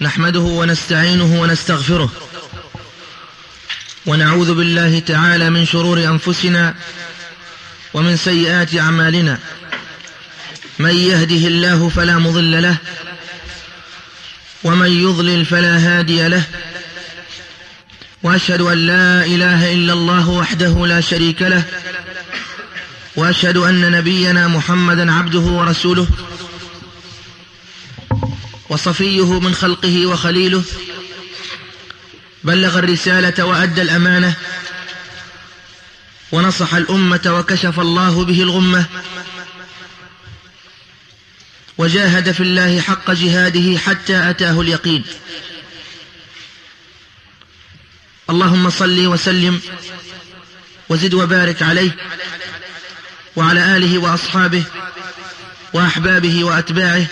نحمده ونستعينه ونستغفره. ونعوذ بالله تعالى من شرور أنفسنا ومن سيئات أعمالنا. من يهده الله فلا مضل له ومن يضلل فلا هادي له. وأشهد أن لا إله إلا الله وحده لا شريك له. وأشهد أن نبينا محمدا عبده ورسوله. وصفيه من خلقه وخليله بلغ الرسالة وأدى الأمانة ونصح الأمة وكشف الله به الغمة وجاهد في الله حق جهاده حتى أتاه اليقين. اللهم صل وسلم وزد وبارك عليه وعلى آله وأصحابه وأحبابه وأتباعه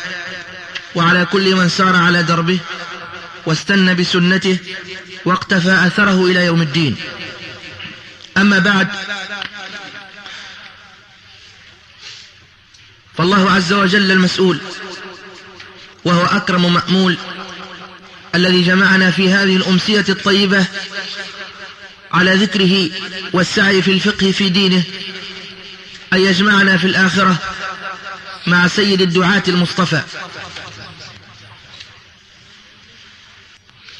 وعلى كل من سار على دربه واستنى بسنته واقتفى أثره إلى يوم الدين. أما بعد فالله عز وجل المسؤول وهو أكرم مأمول الذي جمعنا في هذه الأمسية الطيبة على ذكره والسعي في الفقه في دينه أن يجمعنا في الآخرة مع سيد الدعاة المصطفى.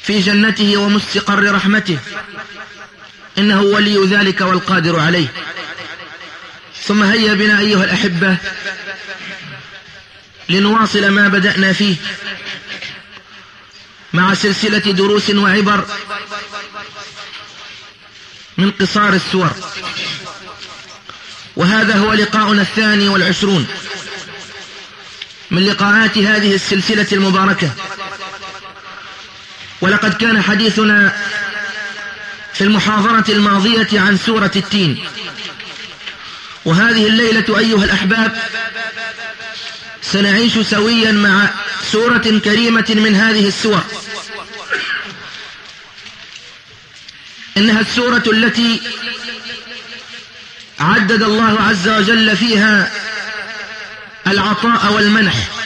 في جنته ومستقر رحمته. إنه ولي ذلك والقادر عليه. ثم هيا بنا أيها الأحبة لنواصل ما بدأنا فيه مع سلسلة دروس وعبر من قصار السور. وهذا هو لقاؤنا الثاني والعشرون من لقاءات هذه السلسلة المباركة. ولقد كان حديثنا في المحاضرة الماضية عن سورة التين. وهذه الليلة أيها الأحباب سنعيش سويا مع سورة كريمة من هذه السور. إنها السورة التي عدد الله عز وجل فيها العطاء والمنح.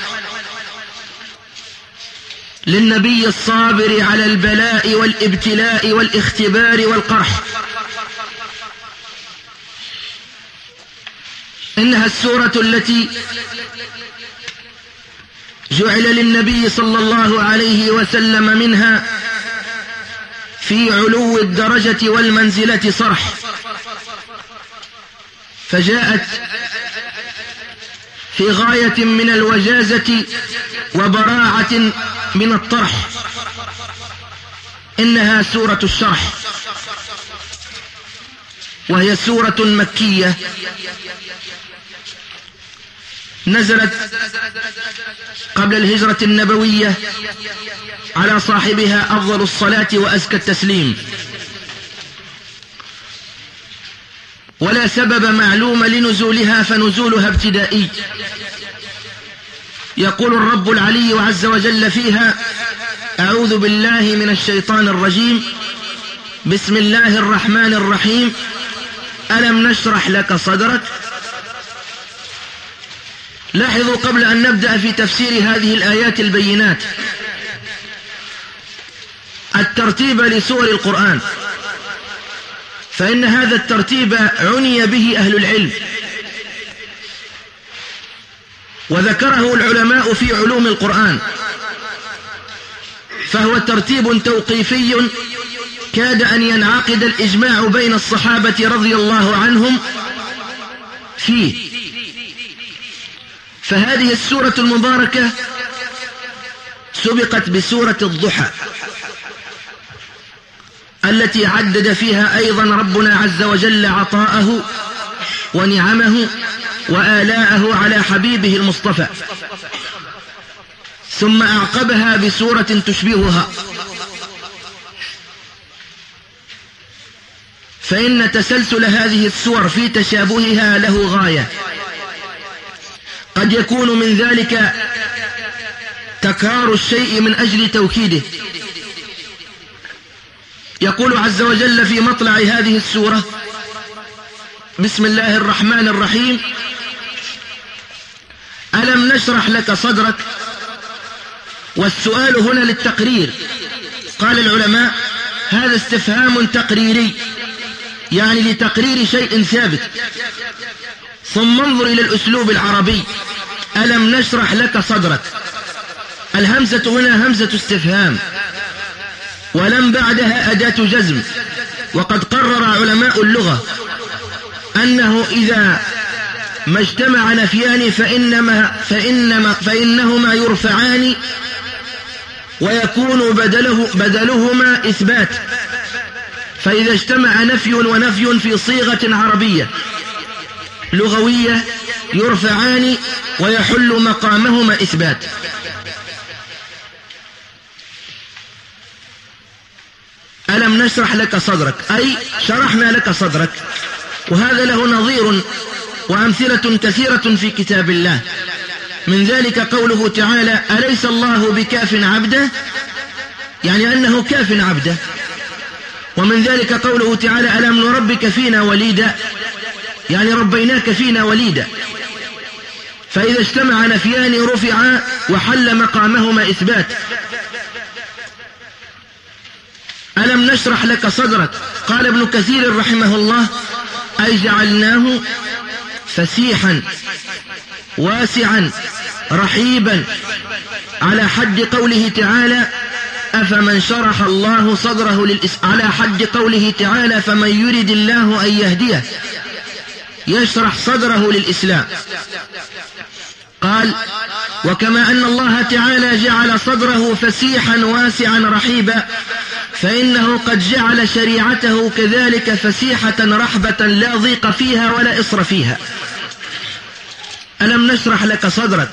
للنبي الصابر على البلاء والابتلاء والاختبار والقرح. إنها السورة التي جعل للنبي صلى الله عليه وسلم منها في علو الدرجة والمنزلة صرح. فجاءت في غاية من الوجازة وبراعة من الطرح. إنها سورة الشرح. وهي سورة مكية. نزلت قبل الهجرة النبوية على صاحبها أفضل الصلاة وأزكى التسليم. ولا سبب معلوم لنزولها فنزولها ابتدائي. يقول الرب العلي عز وجل فيها أعوذ بالله من الشيطان الرجيم. بسم الله الرحمن الرحيم. ألم نشرح لك صدرك؟ لاحظوا قبل أن نبدأ في تفسير هذه الآيات البينات. الترتيب لسور القرآن. فإن هذا الترتيب عني به أهل العلم. وذكره العلماء في علوم القرآن فهو ترتيب توقيفي كاد أن ينعقد الإجماع بين الصحابة رضي الله عنهم فيه. فهذه السورة المباركة سبقت بسورة الضحى التي عدد فيها أيضا ربنا عز وجل عطاءه ونعمه وآلاءه على حبيبه المصطفى. ثم أعقبها بسورة تشبهها. فإن تسلسل هذه السور في تشابهها له غاية. قد يكون من ذلك تكرار الشيء من أجل توكيده. يقول عز وجل في مطلع هذه السورة بسم الله الرحمن الرحيم. ألم نشرح لك صدرك؟ والسؤال هنا للتقرير. قال العلماء هذا استفهام تقريري يعني لتقرير شيء ثابت. ثم انظر إلى الأسلوب العربي. ألم نشرح لك صدرك؟ الهمزة هنا همزة استفهام. ولم بعدها أداة جزم. وقد قرر علماء اللغة أنه إذا ما اجتمع نفيان فإنما فإنما فإنهما يرفعان ويكون بدله بدلهما إثبات. فإذا اجتمع نفي ونفي في صيغة عربية لغوية يرفعان ويحل مقامهما إثبات. ألم نشرح لك صدرك؟ أي شرحنا لك صدرك. وهذا له نظير وأمثلة كثيرة في كتاب الله. من ذلك قوله تعالى أليس الله بكاف عبده؟ يعني أنه كاف عبده. ومن ذلك قوله تعالى ألم نربك فينا وليدا؟ يعني ربيناك فينا وليدا. فإذا اجتمع نفيان رفعا وحل مقامهما إثبات. ألم نشرح لك صدرك؟ قال ابن كثير رحمه الله أي جعلناه فسيحا واسعا رحيبا. على حد قوله تعالى أفمن شرح الله صدره للإس... على حد قوله تعالى فمن يرد الله أن يهديه يشرح صدره للإسلام. قال وكما أن الله تعالى جعل صدره فسيحا واسعا رحيبا. فإنه قد جعل شريعته كذلك فسيحة رحبة لا ضيق فيها ولا إصر فيها. ألم نشرح لك صدرك؟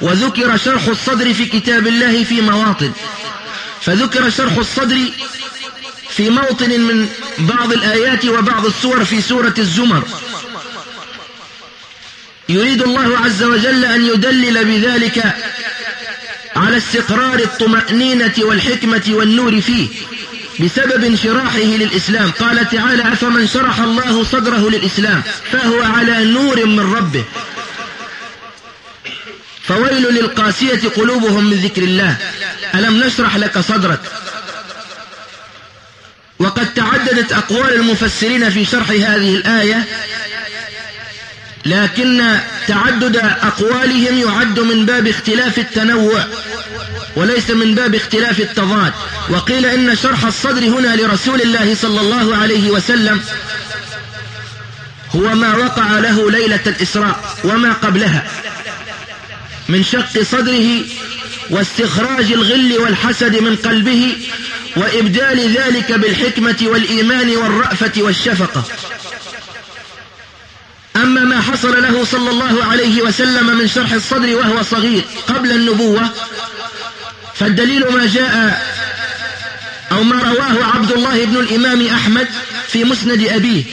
وذكر شرح الصدر في كتاب الله في مواطن. فذكر شرح الصدر في موطن من بعض الآيات وبعض السور في سورة الزمر. يريد الله عز وجل أن يدلل بذلك على استقرار الطمأنينة والحكمة والنور فيه بسبب انشراحه للإسلام. قال تعالى أفمن شرح الله صدره للإسلام فهو على نور من ربه. فويل للقاسية قلوبهم من ذكر الله. ألم نشرح لك صدرك؟ وقد تعددت أقوال المفسرين في شرح هذه الآية لكن تعدد أقوالهم يعد من باب اختلاف التنوع وليس من باب اختلاف التضاد. وقيل إن شرح الصدر هنا لرسول الله صلى الله عليه وسلم هو ما وقع له ليلة الإسراء وما قبلها من شق صدره واستخراج الغل والحسد من قلبه وإبدال ذلك بالحكمة والإيمان والرأفة والشفقة. أما ما حصل له صلى الله عليه وسلم من شرح الصدر وهو صغير قبل النبوة فالدليل ما جاء أو ما رواه عبد الله بن الإمام أحمد في مسند أبيه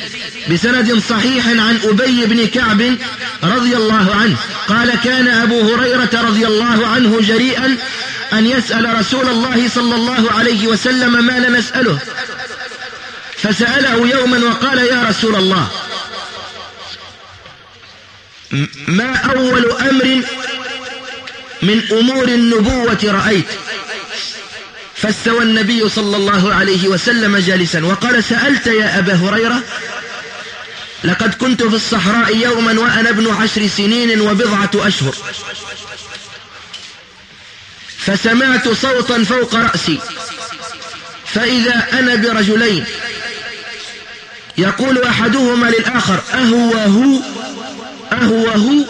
بسند صحيح عن أبي بن كعب رضي الله عنه. قال كان أبو هريرة رضي الله عنه جريئا أن يسأل رسول الله صلى الله عليه وسلم ما لا نسأله. فسأله يوما وقال يا رسول الله ما أول أمر من أمور النبوة رأيت؟ فاستوى النبي صلى الله عليه وسلم جالسا وقال سألت يا أبا هريرة لقد كنت في الصحراء يوما وأنا ابن عشر سنين وبضعة أشهر. فسمعت صوتا فوق رأسي فإذا أنا برجلين يقول أحدهما للآخر أهو هو أهو هو.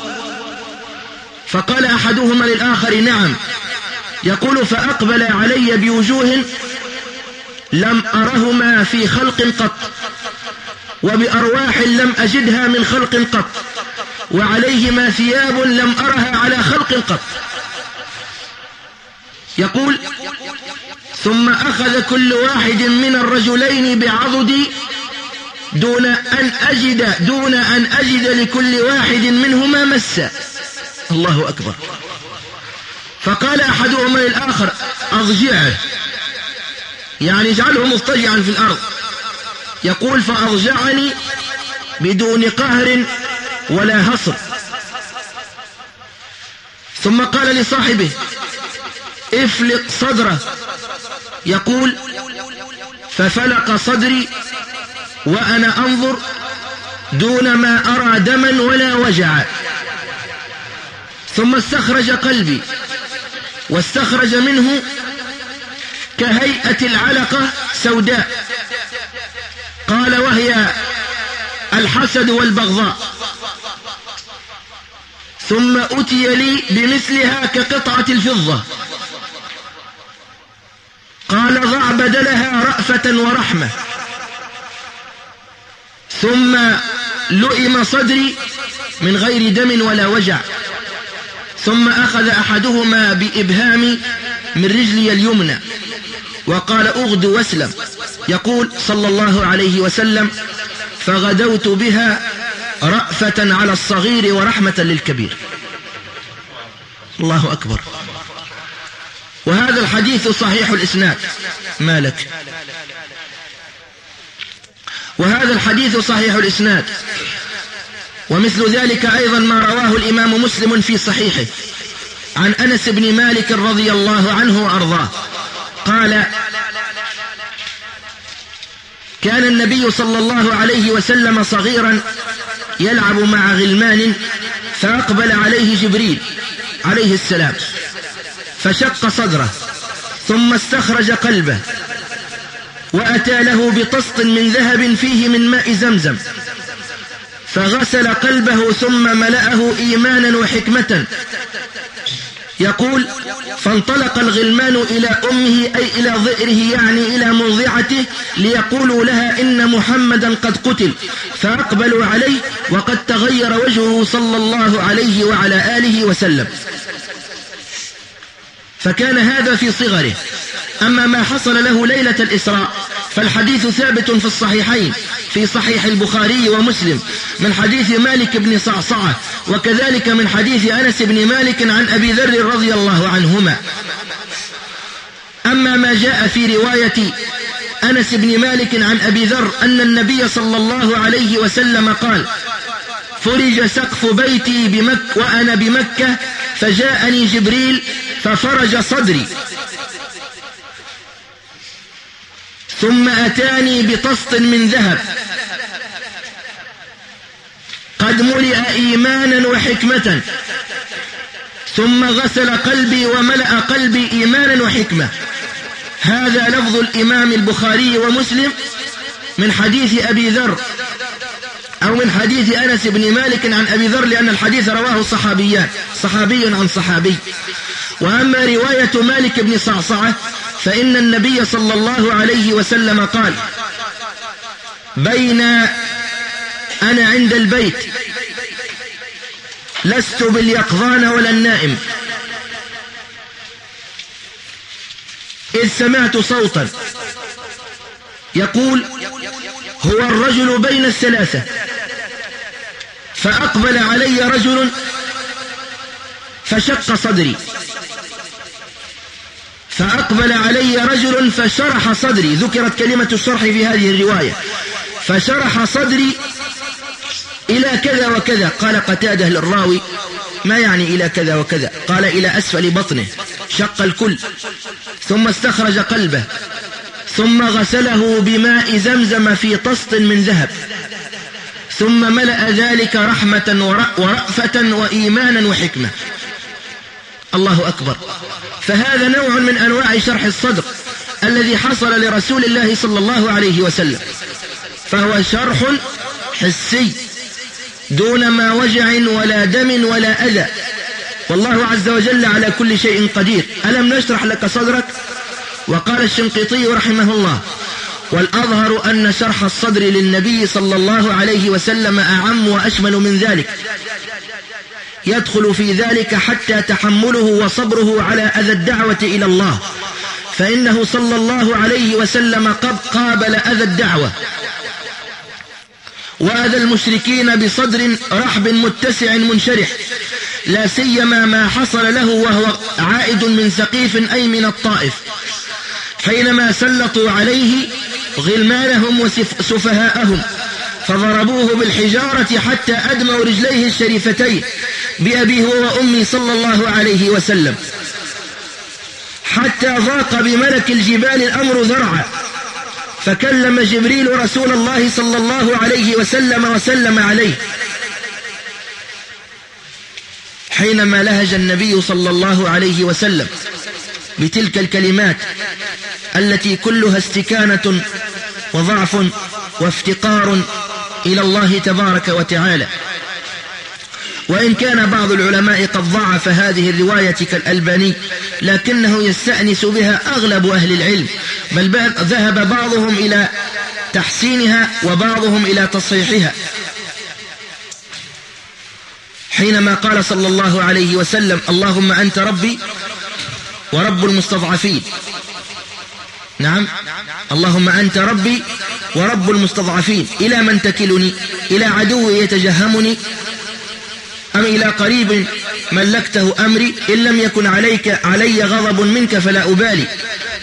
فقال أحدهما للآخر نعم. يقول فأقبل علي بوجوه لم أرهما في خلق قط وبأرواح لم أجدها من خلق قط وعليهما ثياب لم أرها على خلق قط. يقول ثم أخذ كل واحد من الرجلين بعضدي دون أن أجد دون أن أجد لكل واحد منهما مسا. الله أكبر. فقال أحدهما للآخر أضجعه يعني اجعله مضطجعا في الأرض. يقول فأضجعني بدون قهر ولا هصر. ثم قال لصاحبه افلق صدره. يقول ففلق صدري وأنا أنظر دون ما أرى دما ولا وجع. ثم استخرج قلبي واستخرج منه كهيئة العلقة سوداء. قال وهي الحسد والبغضاء. ثم أتي لي بمثلها كقطعة الفضة. قال ضع بدلها رأفة ورحمة. ثم لئم صدري من غير دم ولا وجع. ثم أخذ أحدهما بإبهام من رجلي اليمنى. وقال أغد واسلم. يقول صلى الله عليه وسلم فغدوت بها رأفة على الصغير ورحمة للكبير. الله أكبر. وهذا الحديث صحيح الإسناد. مالك وهذا الحديث صحيح الإسناد. ومثل ذلك أيضا ما رواه الإمام مسلم في صحيحه. عن أنس بن مالك رضي الله عنه وأرضاه. قال كان النبي صلى الله عليه وسلم صغيرا يلعب مع غلمان فأقبل عليه جبريل عليه السلام فشق صدره ثم استخرج قلبه وأتى له بطسط من ذهب فيه من ماء زمزم. فغسل قلبه ثم ملأه إيمانا وحكمة. يقول فانطلق الغلمان إلى أمه أي إلى ظئره يعني إلى مرضعته ليقولوا لها إن محمدا قد قتل. فأقبلوا عليه وقد تغير وجهه صلى الله عليه وعلى آله وسلم. فكان هذا في صغره. أما ما حصل له ليلة الإسراء فالحديث ثابت في الصحيحين في صحيح البخاري ومسلم من حديث مالك بن صعصعة وكذلك من حديث أنس بن مالك عن أبي ذر رضي الله عنهما. أما ما جاء في رواية أنس بن مالك عن أبي ذر أن النبي صلى الله عليه وسلم قال فرج سقف بيتي بمك وأنا بمكة فجاءني جبريل ففرج صدري. ثم أتاني بطسط من ذهب. قد ملئ إيمانا وحكمة. ثم غسل قلبي وملأ قلبي إيمانا وحكمة. هذا لفظ الإمام البخاري ومسلم من حديث أبي ذر أو من حديث أنس بن مالك عن أبي ذر لأن الحديث رواه صحابيان صحابي عن صحابي. وأما رواية مالك بن صعصعة فإن النبي صلى الله عليه وسلم قال بين أنا عند البيت لست باليقظان ولا النائم. إذ سمعت صوتا يقول هو الرجل بين الثلاثة فأقبل علي رجل فشق صدري. فأقبل علي رجل فشرح صدري. ذكرت كلمة الشرح في هذه الرواية. فشرح صدري إلى كذا وكذا. قال قتادة للراوي ما يعني إلى كذا وكذا؟ قال إلى أسفل بطنه شق الكل ثم استخرج قلبه ثم غسله بماء زمزم في طست من ذهب ثم ملأ ذلك رحمة ورأفة وإيمانا وحكمة. الله أكبر. فهذا نوع من أنواع شرح الصدر الذي حصل لرسول الله صلى الله عليه وسلم. فهو شرح حسي دون ما وجع ولا دم ولا أذى. والله عز وجل على كل شيء قدير. ألم نشرح لك صدرك؟ وقال الشنقيطي رحمه الله والأظهر أن شرح الصدر للنبي صلى الله عليه وسلم أعم وأشمل من ذلك. يدخل في ذلك حتى تحمله وصبره على أذى الدعوة إلى الله. فإنه صلى الله عليه وسلم قد قابل أذى الدعوة. وأذى المشركين بصدر رحب متسع منشرح. لا سيما ما حصل له وهو عائد من سقيف أي من الطائف. حينما سلطوا عليه غلمانهم وسفهاءهم فضربوه بالحجارة حتى أدموا رجليه الشريفتين بأبيه وأمي صلى الله عليه وسلم. حتى ضاق بملك الجبال الأمر ذرعا. فكلم جبريل رسول الله صلى الله عليه وسلم وسلم عليه. حينما لهج النبي صلى الله عليه وسلم بتلك الكلمات التي كلها استكانة وضعف وافتقار إلى الله تبارك وتعالى. وإن كان بعض العلماء قد ضعف هذه الرواية كالألباني لكنه يستأنس بها أغلب أهل العلم بل ذهب بعضهم إلى تحسينها وبعضهم إلى تصحيحها حينما قال صلى الله عليه وسلم اللهم أنت ربي ورب المستضعفين. نعم. اللهم أنت ربي ورب المستضعفين إلى من تكلني؟ إلى عدو يتجهمني؟ أم إلى قريب ملكته أمري؟ إن لم يكن عليك علي غضب منك فلا أبالي.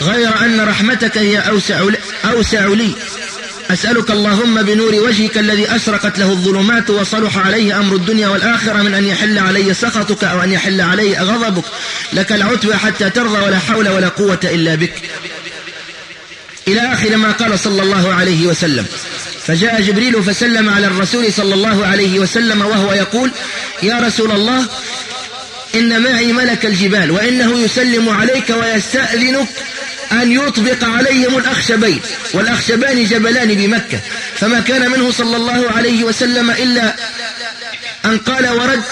غير أن رحمتك هي أوسع, أوسع لي. أسألك اللهم بنور وجهك الذي أشرقت له الظلمات وصلح عليه أمر الدنيا والآخرة من أن يحل علي سخطك أو أن يحل علي غضبك. لك العتبى حتى ترضى ولا حول ولا قوة إلا بك. إلى آخر ما قال صلى الله عليه وسلم. فجاء جبريل فسلم على الرسول صلى الله عليه وسلم وهو يقول يا رسول الله إن معي ملك الجبال وإنه يسلم عليك ويستأذنك أن يطبق عليهم الأخشبين. والأخشبان جبلان بمكة. فما كان منه صلى الله عليه وسلم إلا أن قال ورد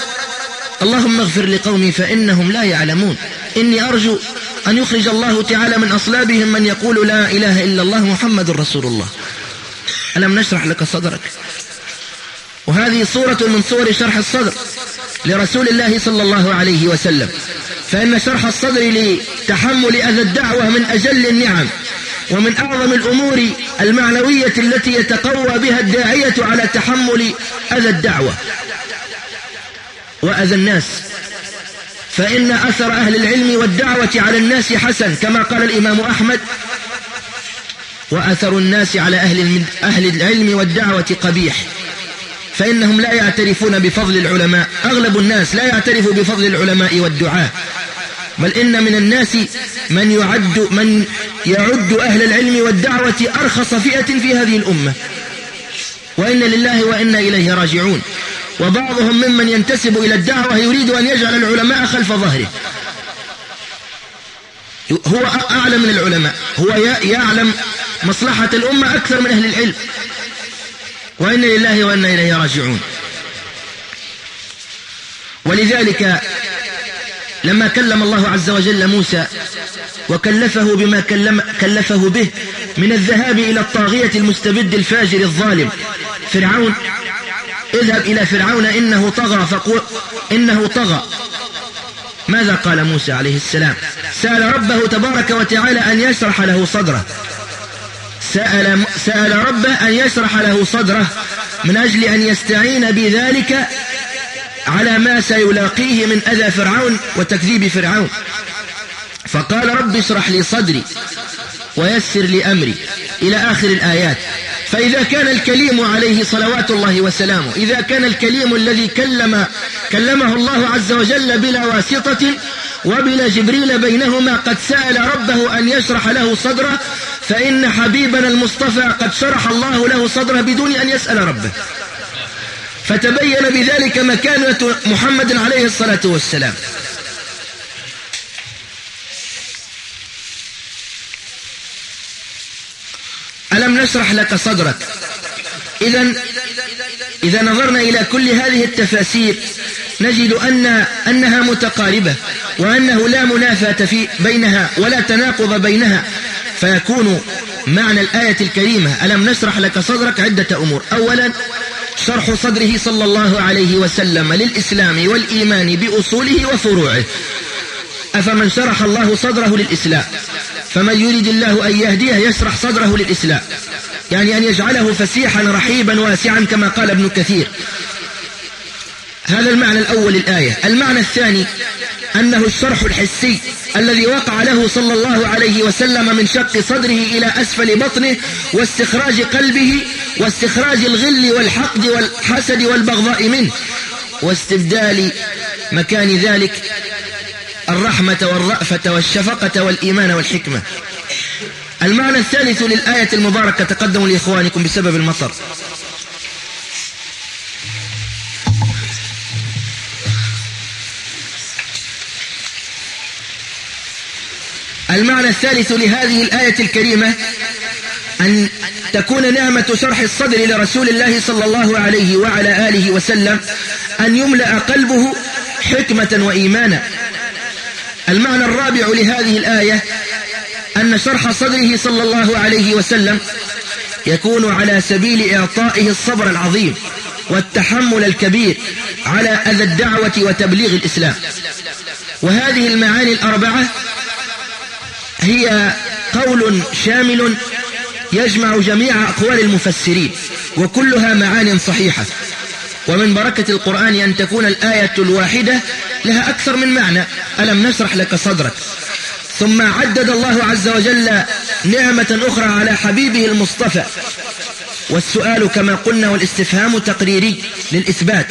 اللهم اغفر لقومي فإنهم لا يعلمون. إني أرجو أن يخرج الله تعالى من أصلابهم من يقول لا إله إلا الله محمد رسول الله. ألم نشرح لك صدرك؟ وهذه صورة من صور شرح الصدر لرسول الله صلى الله عليه وسلم. فإن شرح الصدر لتحمل أذى الدعوة من أجل النعم ومن أعظم الأمور المعنوية التي يتقوى بها الداعية على تحمل أذى الدعوة. وأذى الناس. فإن أثر أهل العلم والدعوة على الناس حسن كما قال الإمام أحمد. وأثر الناس على أهل, أهل العلم والدعوة قبيح. فإنهم لا يعترفون بفضل العلماء أغلب الناس لا يعترف بفضل العلماء والدعاء بل إن من الناس من يعد, من يعد أهل العلم والدعوة أرخص فئة في هذه الأمة. وإن لله وإنا إليه راجعون. وبعضهم ممن ينتسب إلى الدعوة يريد أن يجعل العلماء خلف ظهره. هو أعلم من العلماء. هو يعلم مصلحة الأمة أكثر من أهل العلم. وإن لله وإنا إليه راجعون. ولذلك لما كلم الله عز وجل موسى وكلفه بما كلم كلفه به من الذهاب إلى الطاغية المستبد الفاجر الظالم فرعون اذهب إلى فرعون إنه طغى فقول إنه طغى. ماذا قال موسى عليه السلام؟ سأل ربه تبارك وتعالى أن يشرح له صدره. سأل, سأل ربه أن يشرح له صدره من أجل أن يستعين بذلك على ما سيلاقيه من أذى فرعون وتكذيب فرعون. فقال رب اشرح لي صدري ويسر لي أمري. إلى آخر الآيات. فإذا كان الكليم عليه صلوات الله وسلامه إذا كان الكليم الذي كلم كلمه الله عز وجل بلا واسطة وبلا جبريل بينهما قد سأل ربه أن يشرح له صدره فإن حبيبنا المصطفى قد شرح الله له صدره بدون أن يسأل ربه. فتبين بذلك مكانة محمد عليه الصلاة والسلام. ألم نشرح لك صدرك. إذا إذا نظرنا إلى كل هذه التفاسير نجد أن أنها متقاربة وأنه لا منافاة في بينها ولا تناقض بينها. فيكون معنى الآية الكريمة ألم نشرح لك صدرك عدة أمور. أولا شرح صدره صلى الله عليه وسلم للإسلام والإيمان بأصوله وفروعه. أفمن شرح الله صدره للإسلام؟ فمن يريد الله أن يهديه يشرح صدره للإسلام. يعني أن يجعله فسيحا رحيبا واسعا كما قال ابن كثير. هذا المعنى الأول للآية المعنى الثاني أنه الشرح الحسي الذي وقع له صلى الله عليه وسلم من شق صدره إلى أسفل بطنه واستخراج قلبه واستخراج الغل والحقد والحسد والبغضاء منه واستبدال مكان ذلك الرحمة والرأفة والشفقة والإيمان والحكمة. المعنى الثالث للآية المباركة تقدموا لإخوانكم بسبب المطر. المعنى الثالث لهذه الآية الكريمة أن تكون نعمة شرح الصدر لرسول الله صلى الله عليه وعلى آله وسلم أن يملأ قلبه حكمة وإيمانا. المعنى الرابع لهذه الآية أن شرح صدره صلى الله عليه وسلم يكون على سبيل إعطائه الصبر العظيم والتحمل الكبير على أذى الدعوة وتبليغ الإسلام. وهذه المعاني الأربعة هي قول شامل يجمع جميع أقوال المفسرين وكلها معان صحيحة. ومن بركة القرآن أن تكون الآية الواحدة لها أكثر من معنى. ألم نشرح لك صدرك؟ ثم عدد الله عز وجل نعمة أخرى على حبيبه المصطفى. والسؤال كما قلنا والاستفهام تقريري للإثبات.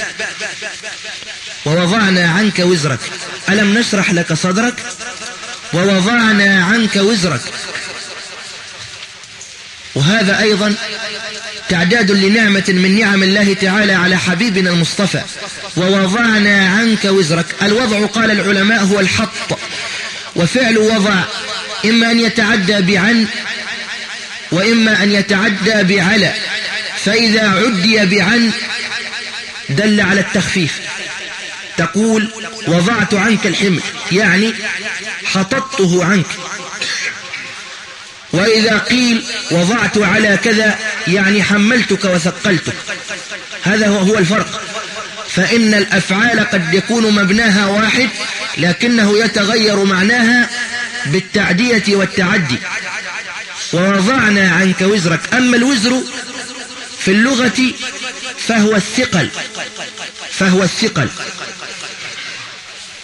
ووضعنا عنك وزرك. ألم نشرح لك صدرك؟ ووضعنا عنك وزرك. وهذا أيضا تعداد لنعمة من نعم الله تعالى على حبيبنا المصطفى. ووضعنا عنك وزرك. الوضع قال العلماء هو الحط. وفعل وضع إما أن يتعدى بعن وإما أن يتعدى بعلى. فإذا عدي بعن دل على التخفيف. تقول وضعت عنك الحمل. يعني حططته عنك. وإذا قيل وضعت على كذا يعني حملتك وثقلتك. هذا هو, الفرق. فإن الأفعال قد يكون مبناها واحد لكنه يتغير معناها بالتعدية والتعدي. ووضعنا عنك وزرك. أما الوزر في اللغة فهو الثقل. فهو الثقل.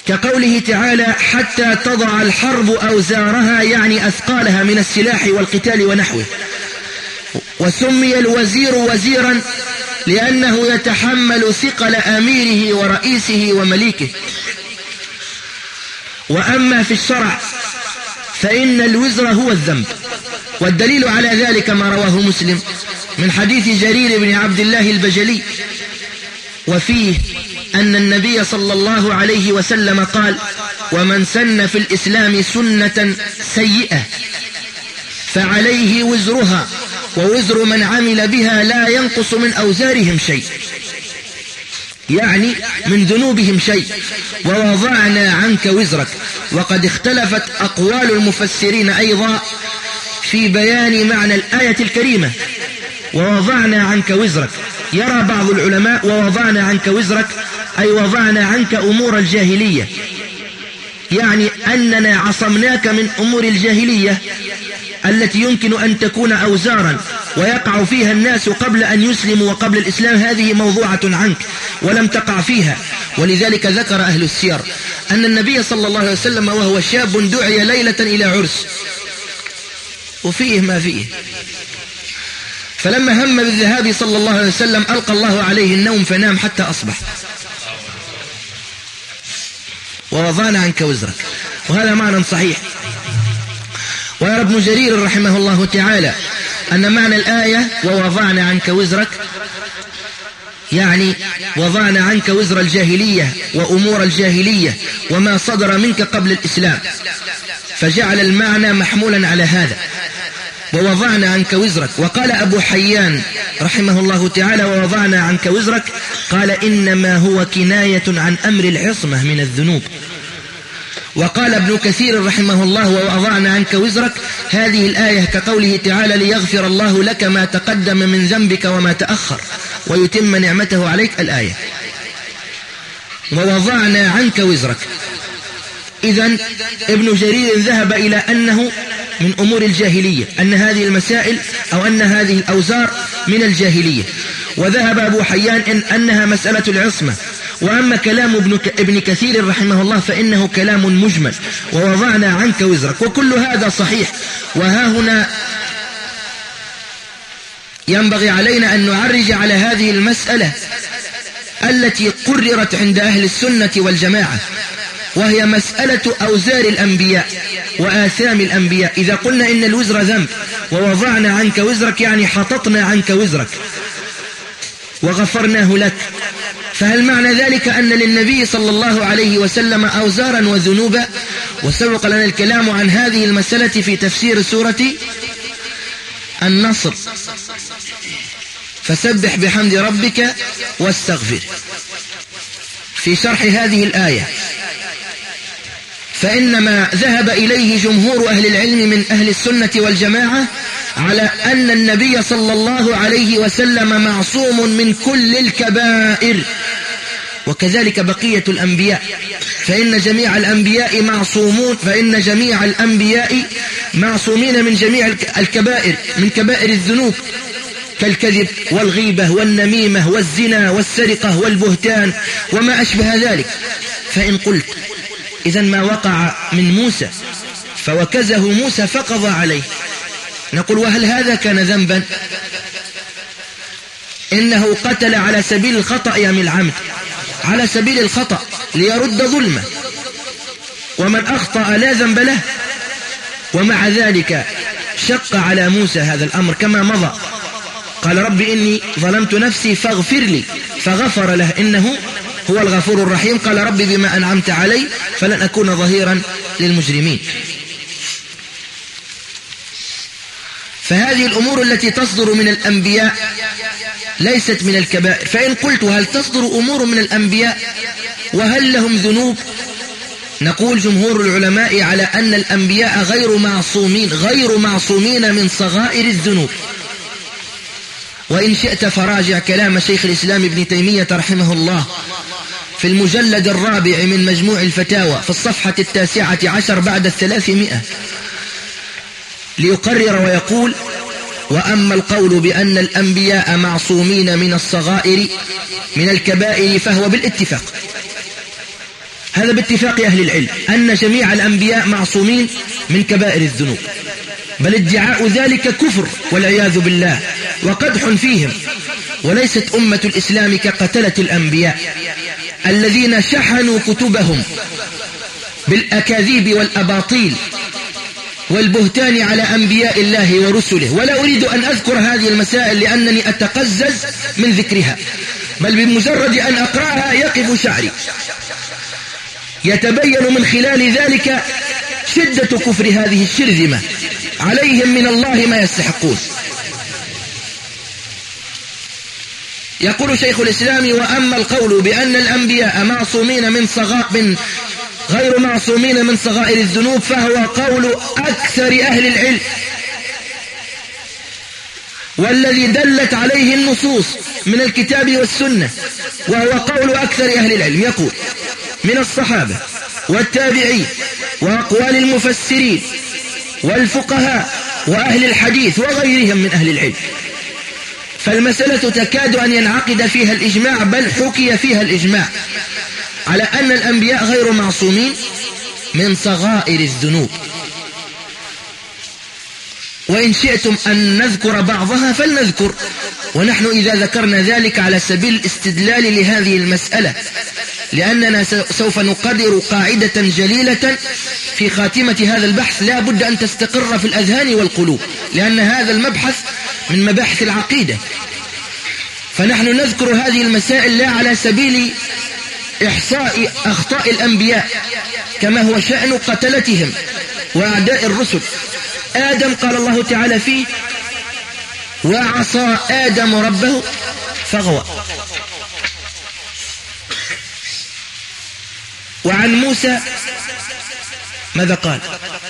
كقوله تعالى حتى تضع الحرب أوزارها يعني أثقالها من السلاح والقتال ونحوه. وسمي الوزير وزيرا لأنه يتحمل ثقل أميره ورئيسه ومليكه. وأما في الشرع فإن الوزر هو الذنب. والدليل على ذلك ما رواه مسلم من حديث جرير بن عبد الله البجلي. وفيه أن النبي صلى الله عليه وسلم قال ومن سن في الإسلام سنة سيئة فعليه وزرها ووزر من عمل بها لا ينقص من أوزارهم شيء يعني من ذنوبهم شيء ووضعنا عنك وزرك وقد اختلفت أقوال المفسرين أيضا في بيان معنى الآية الكريمة ووضعنا عنك وزرك. يرى بعض العلماء ووضعنا عنك وزرك أي وضعنا عنك أمور الجاهلية. يعني أننا عصمناك من أمور الجاهلية التي يمكن أن تكون أوزارا ويقع فيها الناس قبل أن يسلموا وقبل الإسلام. هذه موضوعة عنك ولم تقع فيها. ولذلك ذكر أهل السير أن النبي صلى الله عليه وسلم وهو شاب دعي ليلة إلى عرس. وفيه ما فيه. فلما هم بالذهاب صلى الله عليه وسلم ألقى الله عليه النوم فنام حتى أصبح. ووضعنا عنك وزرك. وهذا معنى صحيح. ويرى ابن جرير رحمه الله تعالى أن معنى الآية ووضعنا عنك وزرك يعني وضعنا عنك وزر الجاهلية وأمور الجاهلية وما صدر منك قبل الإسلام. فجعل المعنى محمولا على هذا. ووضعنا عنك وزرك. وقال أبو حيان رحمه الله تعالى ووضعنا عنك وزرك قال إنما هو كناية عن أمر العصمة من الذنوب. وقال ابن كثير رحمه الله ووضعنا عنك وزرك هذه الآية كقوله تعالى ليغفر الله لك ما تقدم من ذنبك وما تأخر ويتم نعمته عليك. الآية. ووضعنا عنك وزرك. إذا ابن جرير ذهب إلى أنه من أمور الجاهلية أن هذه المسائل أو أن هذه الأوزار من الجاهلية. وذهب أبو حيان إن أنها مسألة العصمة وأما كلام ابن, كثير رحمه الله فإنه كلام مجمل ووضعنا عنك وزرك وكل هذا صحيح. وها هنا ينبغي علينا أن نعرج على هذه المسألة التي قررت عند أهل السنة والجماعة وهي مسألة أوزار الأنبياء وآثام الأنبياء. إذا قلنا إن الوزر ذنب ووضعنا عنك وزرك يعني حططنا عنك وزرك وغفرناه لك. فهل معنى ذلك أن للنبي صلى الله عليه وسلم أوزارا وذنوبا؟ وسبق لنا الكلام عن هذه المسألة في تفسير سورة النصر. فسبح بحمد ربك واستغفر. في شرح هذه الآية فإنما ذهب إليه جمهور أهل العلم من أهل السنة والجماعة على أن النبي صلى الله عليه وسلم معصوم من كل الكبائر. وكذلك بقية الأنبياء. فإن جميع الأنبياء معصومون فإن جميع الأنبياء معصومين من جميع الكبائر من كبائر الذنوب. كالكذب والغيبة والنميمة والزنا والسرقة والبهتان وما أشبه ذلك. فإن قلت إذا ما وقع من موسى فوكزه موسى فقضى عليه. نقول وهل هذا كان ذنبا؟ إنه قتل على سبيل الخطأ يا من العمد على سبيل الخطأ ليرد ظلمه. ومن أخطأ لا ذنب له. ومع ذلك شق على موسى هذا الأمر كما مضى. قال رب إني ظلمت نفسي فاغفر لي. فغفر له إنه هو الغفور الرحيم. قال رب بما أنعمت علي فلن أكون ظهيرا للمجرمين. فهذه الأمور التي تصدر من الأنبياء ليست من الكبائر. فإن قلت هل تصدر أمور من الأنبياء وهل لهم ذنوب؟ نقول جمهور العلماء على أن الأنبياء غير معصومين غير معصومين من صغائر الذنوب. وإن شئت فراجع كلام شيخ الإسلام ابن تيمية رحمه الله في المجلد الرابع من مجموع الفتاوى في الصفحة التاسعة عشر بعد الثلاثمائة. ليقرر ويقول وأما القول بأن الأنبياء معصومين من الصغائر من الكبائر فهو بالاتفاق. هذا باتفاق أهل العلم أن جميع الأنبياء معصومين من كبائر الذنوب. بل ادعاء ذلك كفر والعياذ بالله وقدح فيهم. وليست أمة الإسلام كقتلة الأنبياء الذين شحنوا كتبهم بالأكاذيب والأباطيل والبهتان على أنبياء الله ورسله. ولا أريد أن أذكر هذه المسائل لأنني أتقزز من ذكرها. بل بمجرد أن أقرأها يقف شعري. يتبين من خلال ذلك شدة كفر هذه الشرذمة. عليهم من الله ما يستحقون. يقول شيخ الإسلام وأما القول بأن الأنبياء معصومين من صغاء من غير معصومين من صغائر الذنوب فهو قول أكثر أهل العلم. والذي دلت عليه النصوص من الكتاب والسنة وهو قول أكثر أهل العلم. يقول من الصحابة والتابعين وأقوال المفسرين والفقهاء وأهل الحديث وغيرهم من أهل العلم. فالمسألة تكاد أن ينعقد فيها الإجماع بل حكي فيها الإجماع. على أن الأنبياء غير معصومين من صغائر الذنوب. وإن شئتم أن نذكر بعضها فلنذكر. ونحن إذا ذكرنا ذلك على سبيل الاستدلال لهذه المسألة. لأننا سوف نقرر قاعدة جليلة في خاتمة هذا البحث. لا بد أن تستقر في الأذهان والقلوب. لأن هذا المبحث من مباحث العقيدة. فنحن نذكر هذه المسائل لا على سبيل إحصاء أخطاء الأنبياء كما هو شأن قتلتهم وأعداء الرسل. آدم قال الله تعالى فيه وعصى آدم ربه فغوى. وعن موسى ماذا قال؟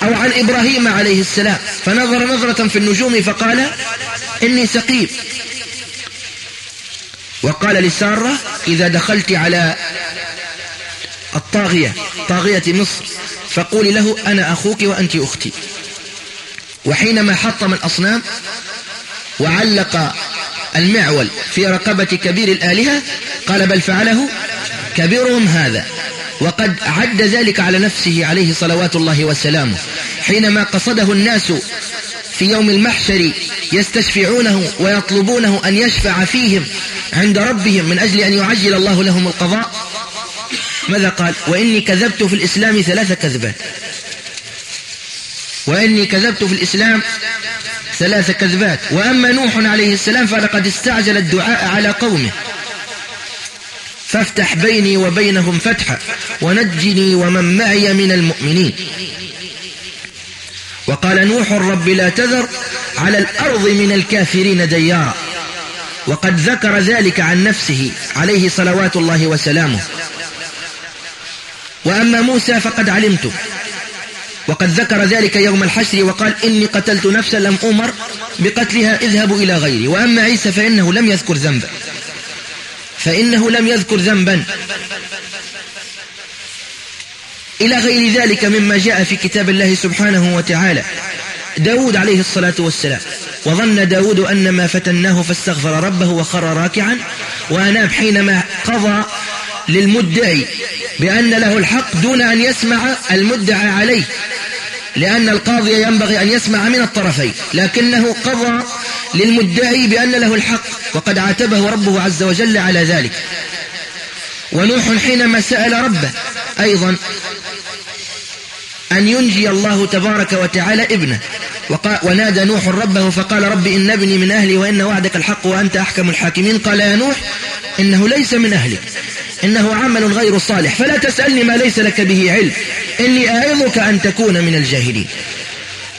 أو عن إبراهيم عليه السلام. فنظر نظرة في النجوم فقال إني سقيم. وقال لسارة إذا دخلت على الطاغية طاغية مصر. فقولي له أنا أخوك وأنت أختي. وحينما حطم الأصنام وعلق المعول في رقبة كبير الآلهة قال بل فعله كبيرهم هذا. وقد عد ذلك على نفسه عليه صلوات الله وسلامه. حينما قصده الناس في يوم المحشر يستشفعونه ويطلبونه أن يشفع فيهم عند ربهم من أجل أن يعجل الله لهم القضاء ماذا قال؟ وإني كذبت في الإسلام ثلاث كذبات. وإني كذبت في الإسلام ثلاث كذبات. وأما نوح عليه السلام فلقد استعجل الدعاء على قومه. فافتح بيني وبينهم فتحا ونجني ومن معي من المؤمنين. وقال نوح رب لا تذر على الأرض من الكافرين ديارا وقد ذكر ذلك عن نفسه عليه صلوات الله وسلامه. وأما موسى فقد علمت وقد ذكر ذلك يوم الحشر وقال إني قتلت نفسا لم أمر بقتلها اذهبوا إلى غيري. وأما عيسى فإنه لم يذكر ذنبا. فإنه لم يذكر ذنبا. إلى غير ذلك مما جاء في كتاب الله سبحانه وتعالى. داود عليه الصلاة والسلام. وظن داود أن ما فتناه فاستغفر ربه وخر راكعا. وأناب حينما قضى للمدعي بأن له الحق دون أن يسمع المدعى عليه لأن القاضي ينبغي أن يسمع من الطرفين لكنه قضى للمدعي بأن له الحق وقد عاتبه ربه عز وجل على ذلك. ونوح حينما سأل ربه أيضا أن ينجي الله تبارك وتعالى ابنه ونادى نوح ربه فقال رب إن ابني من أهلي وإن وعدك الحق وأنت أحكم الحاكمين قال يا نوح إنه ليس من أهلك. إنه عمل غير صالح. فلا تسألني ما ليس لك به علم. إني أعظك أن تكون من الجاهلين.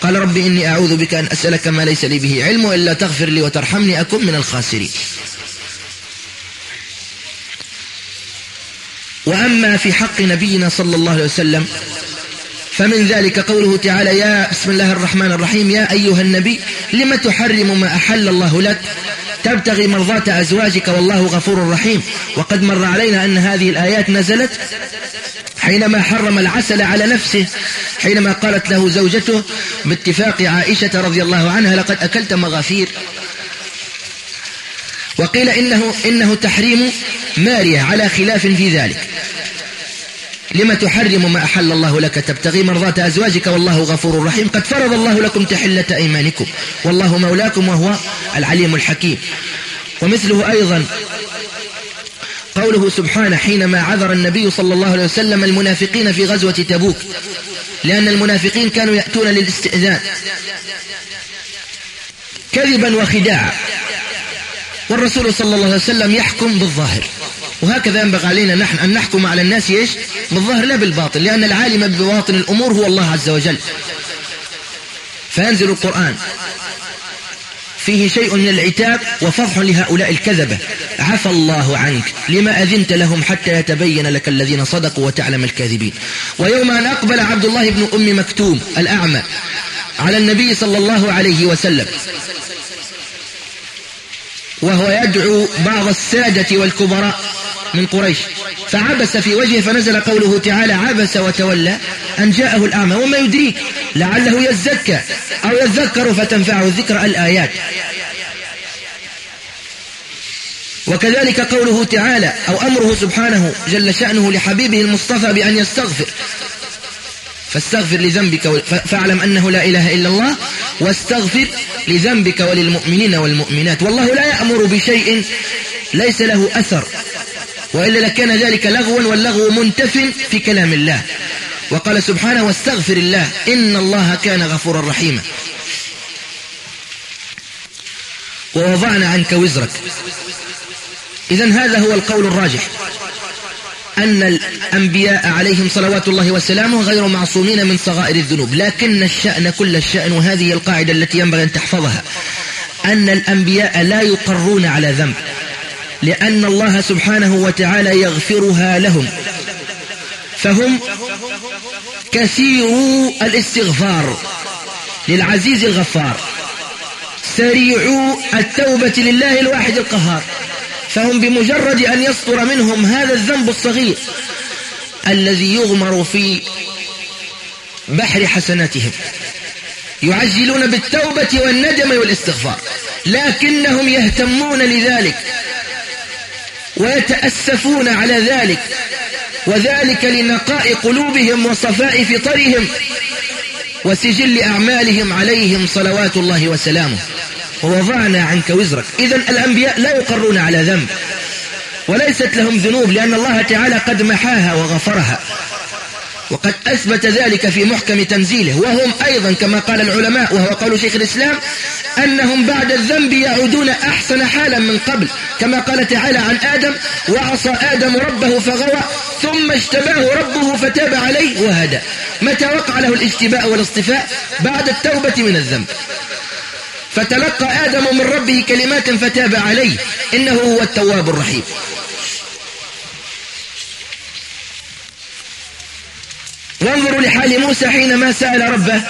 قال رب إني أعوذ بك أن أسألك ما ليس لي به علم وإلا تغفر لي وترحمني أكن من الخاسرين. وأما في حق نبينا صلى الله عليه وسلم فمن ذلك قوله تعالى يا بسم الله الرحمن الرحيم يا أيها النبي لم تحرم ما أحل الله لك تبتغي مرضاة أزواجك والله غفور رحيم. وقد مر علينا أن هذه الآيات نزلت حينما حرم العسل على نفسه حينما قالت له زوجته باتفاق عائشة رضي الله عنها لقد أكلت مغافير. وقيل إنه, إنه تحريم مارية على خلاف في ذلك. لما تحرم ما أحل الله لك تبتغي مرضات أزواجك والله غفور رحيم. قد فرض الله لكم تحلة أيمانكم. والله مولاكم وهو العليم الحكيم. ومثله أيضا قوله سبحانه حينما عذر النبي صلى الله عليه وسلم المنافقين في غزوة تبوك. لأن المنافقين كانوا يأتون للاستئذان. كذبا وخداعا والرسول صلى الله عليه وسلم يحكم بالظاهر. وهكذا ينبغي علينا نحن أن نحكم على الناس إيش؟ بالظاهر لا بالباطن لأن العالم ببواطن الأمور هو الله عز وجل. فينزل القرآن. فيه شيء من العتاب وفضح لهؤلاء الكذبة. عفى الله عنك لما أذنت لهم حتى يتبين لك الذين صدقوا وتعلم الكاذبين. ويوم أن أقبل عبد الله بن أم مكتوم الأعمى على النبي صلى الله عليه وسلم وهو يدعو بعض السادة والكبراء من قريش. فعبس في وجهه فنزل قوله تعالى عبس وتولى أن جاءه الأعمى. وما يدريك لعله يزكى أو يذكر فتنفعه الذكر الآيات. وكذلك قوله تعالى أو أمره سبحانه جل شأنه لحبيبه المصطفى بأن يستغفر. فاستغفر لذنبك فاعلم أنه لا إله إلا الله واستغفر لذنبك وللمؤمنين والمؤمنات. والله لا يأمر بشيء ليس له أثر وإلا لكان ذلك لغوا واللغو منتف في كلام الله. وقال سبحانه واستغفر الله إن الله كان غفورا رحيما. ووضعنا عنك وزرك. إذا هذا هو القول الراجح. أن الأنبياء عليهم صلوات الله وسلامه غير معصومين من صغائر الذنوب. لكن الشأن كل الشأن وهذه القاعدة التي ينبغي أن تحفظها أن الأنبياء لا يقرون على ذنب لأن الله سبحانه وتعالى يغفرها لهم. فهم كثيرو الاستغفار للعزيز الغفار. سريعوا التوبة لله الواحد القهار. فهم بمجرد أن يصدر منهم هذا الذنب الصغير الذي يغمر في بحر حسناتهم. يعجلون بالتوبة والندم والاستغفار. لكنهم يهتمون لذلك ويتأسفون على ذلك. وذلك لنقاء قلوبهم وصفاء فطرهم وسجل أعمالهم عليهم صلوات الله وسلامه. ووضعنا عنك وزرك. إذا الأنبياء لا يقرون على ذنب. وليست لهم ذنوب لأن الله تعالى قد محاها وغفرها. وقد أثبت ذلك في محكم تنزيله. وهم أيضا كما قال العلماء وهو قول شيخ الإسلام أنهم بعد الذنب يعودون أحسن حالا من قبل. كما قال تعالى عن آدم وعصى آدم ربه فغوى ثم اجتباه ربه فتاب عليه وهدى. متى وقع له الاجتباء والاصطفاء؟ بعد التوبة من الذنب. فتلقى آدم من ربه كلمات فتاب عليه. إنه هو التواب الرحيم. وانظروا لحال موسى حينما سأل ربه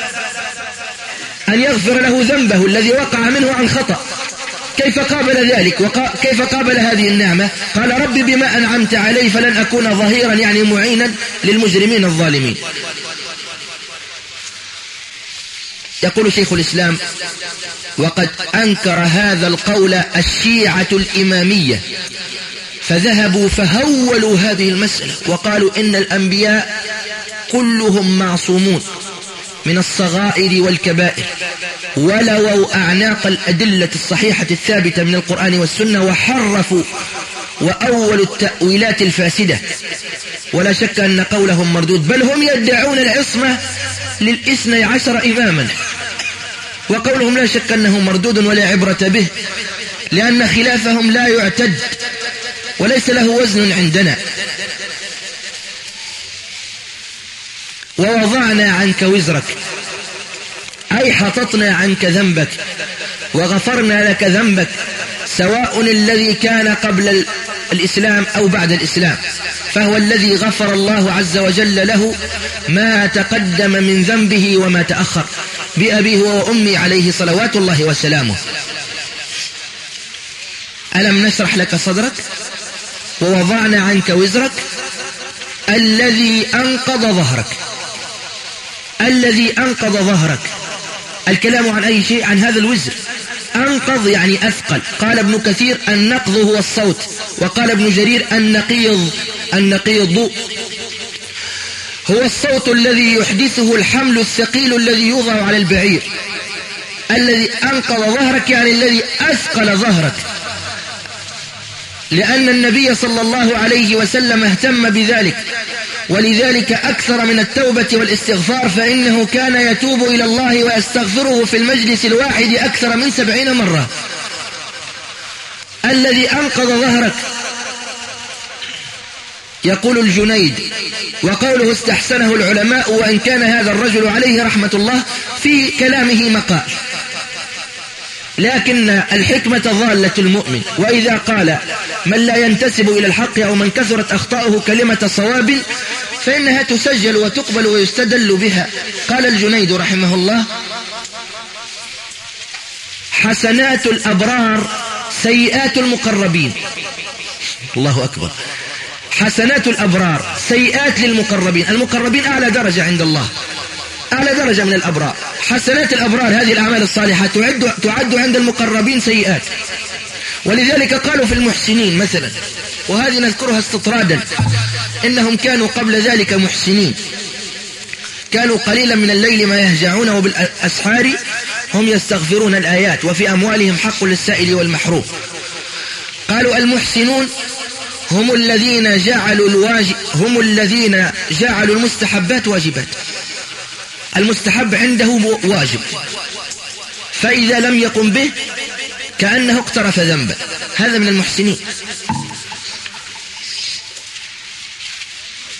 أن يغفر له ذنبه الذي وقع منه عن خطأ. كيف قابل ذلك؟ وكيف قابل هذه النعمة؟ قال رب بما أنعمت علي فلن أكون ظهيرا يعني معينا للمجرمين الظالمين. يقول شيخ الإسلام وقد أنكر هذا القول الشيعة الإمامية. فذهبوا فهولوا هذه المسألة وقالوا إن الأنبياء كلهم معصومون من الصغائر والكبائر. ولووا أعناق الأدلة الصحيحة الثابتة من القرآن والسنة وحرفوا وأول التأويلات الفاسدة. ولا شك أن قولهم مردود بل هم يدعون العصمة للإثنى عشر إماما. وقولهم لا شك أنه مردود ولا عبرة به لأن خلافهم لا يعتد وليس له وزن عندنا. ووضعنا عنك وزرك أي حططنا عنك ذنبك وغفرنا لك ذنبك سواء الذي كان قبل الإسلام أو بعد الإسلام. فهو الذي غفر الله عز وجل له ما تقدم من ذنبه وما تأخر. بأبيه وأمي عليه صلوات الله وسلامه. ألم نشرح لك صدرك؟ ووضعنا عنك وزرك؟ الذي أنقض ظهرك. الذي أنقض ظهرك. الكلام عن أي شيء؟ عن هذا الوزر. أنقض يعني أثقل. قال ابن كثير النقض هو الصوت. وقال ابن جرير النقيض. النقيض هو الصوت الذي يحدثه الحمل الثقيل الذي يوضع على البعير. الذي أنقض ظهرك يعني الذي أثقل ظهرك. لأن النبي صلى الله عليه وسلم اهتم بذلك. ولذلك أكثر من التوبة والاستغفار فإنه كان يتوب إلى الله ويستغفره في المجلس الواحد أكثر من سبعين مرة. الذي أنقض ظهرك يقول الجنيد وقوله استحسنه العلماء وإن كان هذا الرجل عليه رحمة الله في كلامه مقال. لكن الحكمة ضالة المؤمن وإذا قال من لا ينتسب إلى الحق أو من كثرت أخطاؤه كلمة صواب فإنها تسجل وتقبل ويستدل بها. قال الجنيد رحمه الله حسنات الأبرار سيئات المقربين. الله أكبر. حسنات الأبرار سيئات للمقربين المقربين أعلى درجة عند الله أعلى درجة من الأبرار حسنات الأبرار هذه الأعمال الصالحة تعد, تعد عند المقربين سيئات. ولذلك قالوا في المحسنين مثلا وهذه نذكرها استطرادا إنهم كانوا قبل ذلك محسنين. كانوا قليلا من الليل ما يهجعون وبالأسحار هم يستغفرون الآيات وفي أموالهم حق للسائل والمحروم. قالوا المحسنون هم الذين جعلوا الواجب هم الذين جعلوا المستحبات واجبات. المستحب عنده واجب. فإذا لم يقم به كأنه اقترف ذنبا. هذا من المحسنين.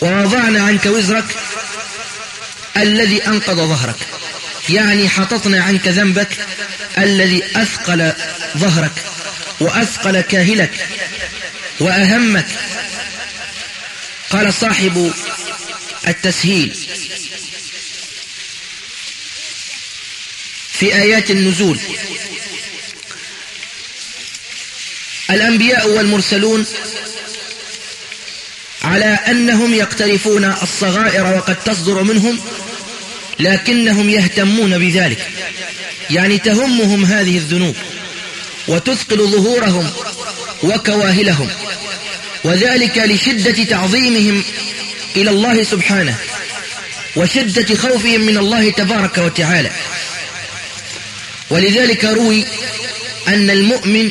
ووضعنا عنك وزرك الذي أنقض ظهرك. يعني حططنا عنك ذنبك الذي أثقل ظهرك وأثقل كاهلك. وأهمك قال صاحب التسهيل. في آيات النزول. الأنبياء والمرسلون على أنهم يقترفون الصغائر وقد تصدر منهم لكنهم يهتمون بذلك. يعني تهمهم هذه الذنوب وتثقل ظهورهم وكواهلهم. وذلك لشدة تعظيمهم إلى الله سبحانه وشدة خوفهم من الله تبارك وتعالى. ولذلك روي أن المؤمن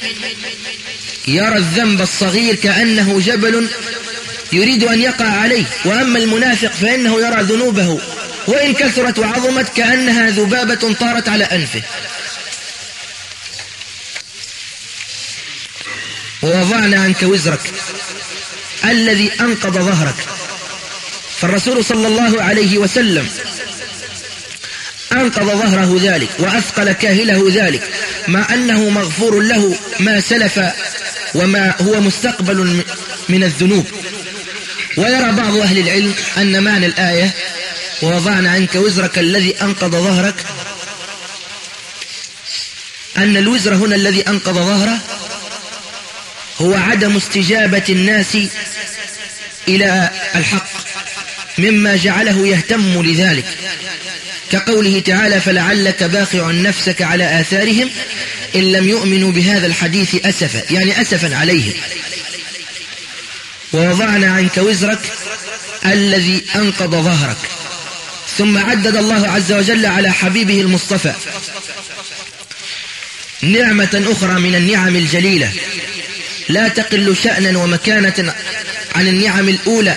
يرى الذنب الصغير كأنه جبل يريد أن يقع عليه وأما المنافق فإنه يرى ذنوبه وإن كثرت وعظمت كأنها ذبابة طارت على أنفه. ووضعنا عنك وزرك. الذي أنقض ظهرك. فالرسول صلى الله عليه وسلم أنقض ظهره ذلك وأثقل كاهله ذلك مع أنه مغفور له ما سلف وما هو مستقبل من الذنوب. ويرى بعض أهل العلم أن معنى الآية ووضعنا عنك وزرك الذي أنقض ظهرك أن الوزر هنا الذي أنقض ظهره هو عدم استجابة الناس إلى الحق مما جعله يهتم لذلك. كقوله تعالى فلعلك باخع نفسك على آثارهم إن لم يؤمنوا بهذا الحديث أسفا. يعني أسفا عليهم. ووضعنا عنك وزرك الذي أنقض ظهرك. ثم عدد الله عز وجل على حبيبه المصطفى. نعمة أخرى من النعم الجليلة. لا تقل شأنا ومكانة عن النعم الأولى.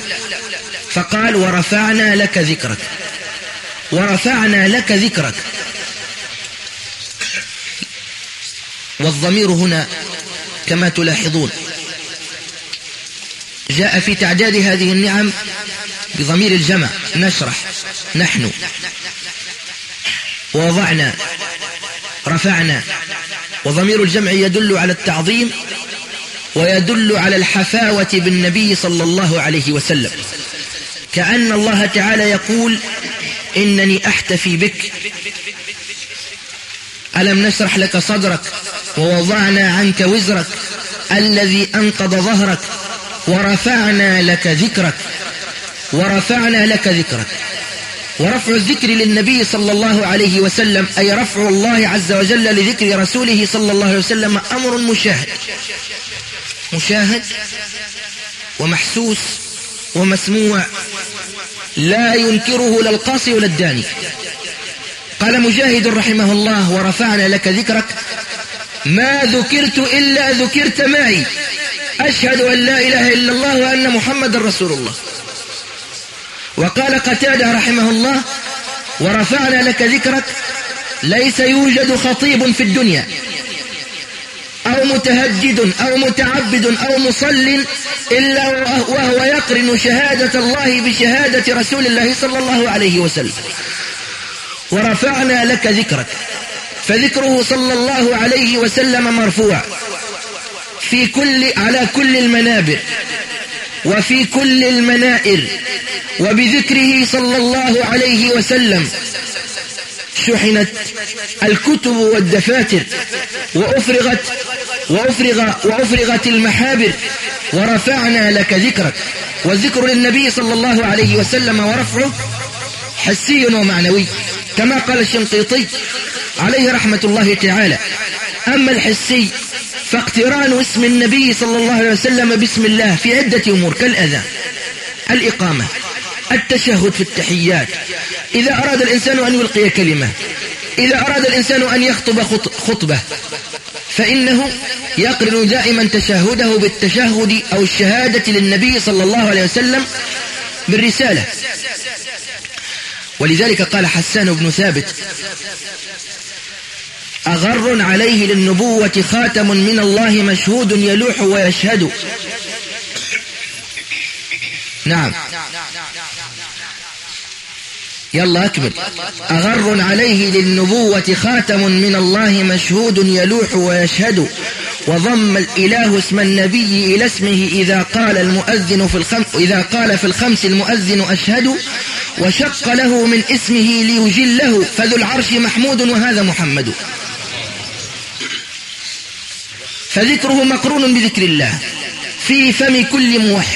فقال ورفعنا لك ذكرك. ورفعنا لك ذكرك. والضمير هنا كما تلاحظون. جاء في تعداد هذه النعم بضمير الجمع نشرح نحن. ووضعنا رفعنا. وضمير الجمع يدل على التعظيم ويدل على الحفاوة بالنبي صلى الله عليه وسلم. كأن الله تعالى يقول إنني أحتفي بك. ألم نشرح لك صدرك ووضعنا عنك وزرك الذي أنقض ظهرك ورفعنا لك ذكرك. ورفعنا لك ذكرك. ورفع الذكر للنبي صلى الله عليه وسلم أي رفع الله عز وجل لذكر رسوله صلى الله عليه وسلم أمر مشاهد مشاهد ومحسوس ومسموع لا ينكره لا القاصي ولا الداني. قال مجاهد رحمه الله ورفعنا لك ذكرك ما ذكرت إلا ذكرت معي. أشهد أن لا إله إلا الله وأن محمد رسول الله. وقال قتادة رحمه الله ورفعنا لك ذكرك. ليس يوجد خطيب في الدنيا. أو متهجد أو متعبد أو مصل إلا وهو يقرن شهادة الله بشهادة رسول الله صلى الله عليه وسلم. ورفعنا لك ذكرك فذكره صلى الله عليه وسلم مرفوع. في كل على كل المنابر وفي كل المنائر وبذكره صلى الله عليه وسلم. شحنت الكتب والدفاتر وأفرغت وأفرغ وأفرغت المحابر ورفعنا لك ذكرك. والذكر للنبي صلى الله عليه وسلم ورفعه حسي ومعنوي كما قال الشنقيطي عليه رحمة الله تعالى. أما الحسي فاقتران اسم النبي صلى الله عليه وسلم باسم الله في عدة أمور كالأذان الإقامة التشهد في التحيات. إذا أراد الإنسان أن يلقي كلمة إذا أراد الإنسان أن يخطب خطبة فإنه يقرن دائما تشهده بالتشهد أو الشهادة للنبي صلى الله عليه وسلم بالرسالة. ولذلك قال حسان بن ثابت أغر عليه للنبوة خاتم من الله مشهود يلوح ويشهد. نعم. يلا أكمل أغر عليه للنبوة خاتم من الله مشهود يلوح ويشهد. وضم الإله اسم النبي إلى اسمه إذا قال المؤذن في الخمس إذا قال في الخمس المؤذن أشهد. وشق له من اسمه ليجله. فذو العرش محمود وهذا محمد. فذكره مقرون بذكر الله. في فم كل موحد.